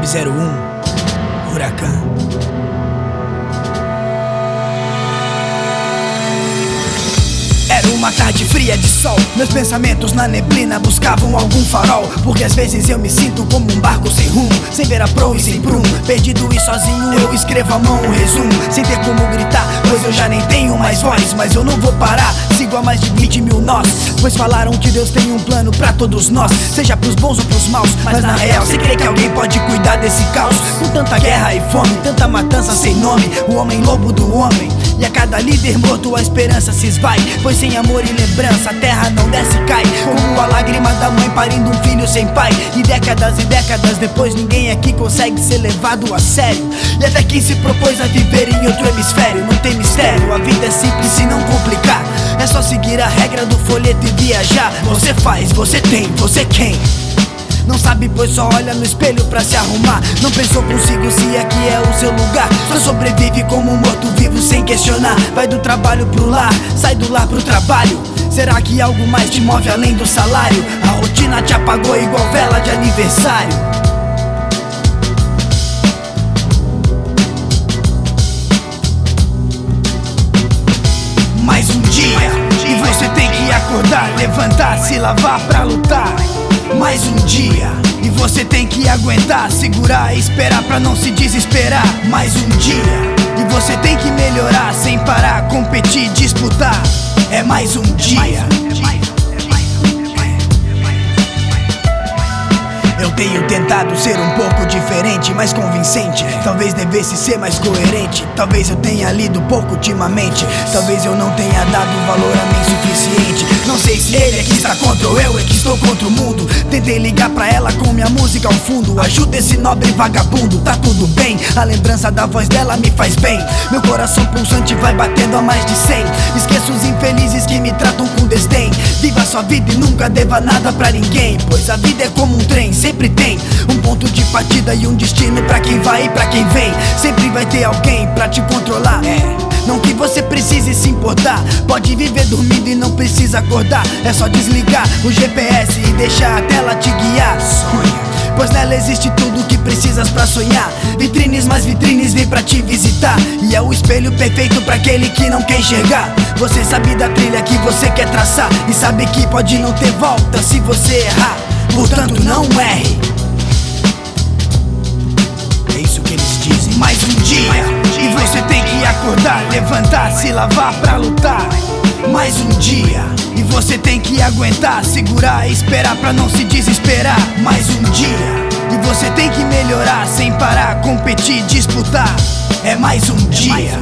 Lab 01 Huracan. Uma tarde fria de sol. Meus pensamentos na neblina buscavam algum farol. Porque às vezes eu me sinto como um barco sem rumo, sem ver a proa e sem prumo. Perdido e sozinho, eu escrevo à mão um resumo, sem ter como gritar. Pois eu já nem tenho mais voz, mas eu não vou parar. Sigo a mais de 20 mil nós. Pois falaram que Deus tem um plano pra todos nós, seja pros bons ou pros maus. Mas na real, você crê que alguém pode cuidar desse caos? Com tanta guerra e fome, tanta matança sem nome. O homem lobo do homem. E a cada líder morto a esperança se esvai Pois sem amor e lembrança a terra não desce e cai. Como a lágrima da mãe parindo um filho sem pai. E décadas e décadas depois ninguém aqui consegue ser levado a sério. E até quem se propôs a viver em outro hemisfério Não tem mistério, a vida é simples se não complicar. É só seguir a regra do folheto e viajar. Você faz, você tem, você quem? Não sabe, pois só olha no espelho pra se arrumar. Não pensou consigo se aqui é o seu lugar. Só sobrevive como um morto-vivo sem questionar. Vai do trabalho pro lar, sai do lar pro trabalho. Será que algo mais te move além do salário? A rotina te apagou igual vela de aniversário. Mais um dia, e você tem que acordar, levantar, se lavar pra lutar. Mais um dia, e você tem que aguentar, segurar, esperar pra não se desesperar. Mais um dia, e você tem que melhorar, sem parar, competir, disputar. É mais um dia. Eu tenho tentado ser um pouco diferente, mais convincente. Talvez devesse ser mais coerente. Talvez eu tenha lido pouco ultimamente. Talvez eu não tenha dado valor a mim suficiente. Não sei se ele é que está contra ou eu é que estou contra o mundo. Tentei ligar pra ela com minha música ao fundo. Ajuda esse nobre vagabundo, tá tudo bem. A lembrança da voz dela me faz bem. Meu coração pulsante vai batendo a mais de 100. Esqueço os infelizes que me tratam com desdém. Viva sua vida e nunca deva nada pra ninguém. Pois a vida é como um trem, sempre tem um ponto de partida e um destino pra quem vai e pra quem vem. Sempre vai ter alguém pra te controlar. É. Você precise se importar. Pode viver dormindo e não precisa acordar. É só desligar o GPS e deixar a tela te guiar. Sonha. Pois nela existe tudo o que precisas pra sonhar. Vitrines, mais vitrines vem pra te visitar. E é o espelho perfeito pra aquele que não quer enxergar. Você sabe da trilha que você quer traçar. E sabe que pode não ter volta se você errar. Portanto, não erre. Acordar, levantar, se lavar pra lutar. Mais um dia, e você tem que aguentar, segurar, esperar pra não se desesperar. Mais um dia, e você tem que melhorar, sem parar, competir, disputar. É mais um dia.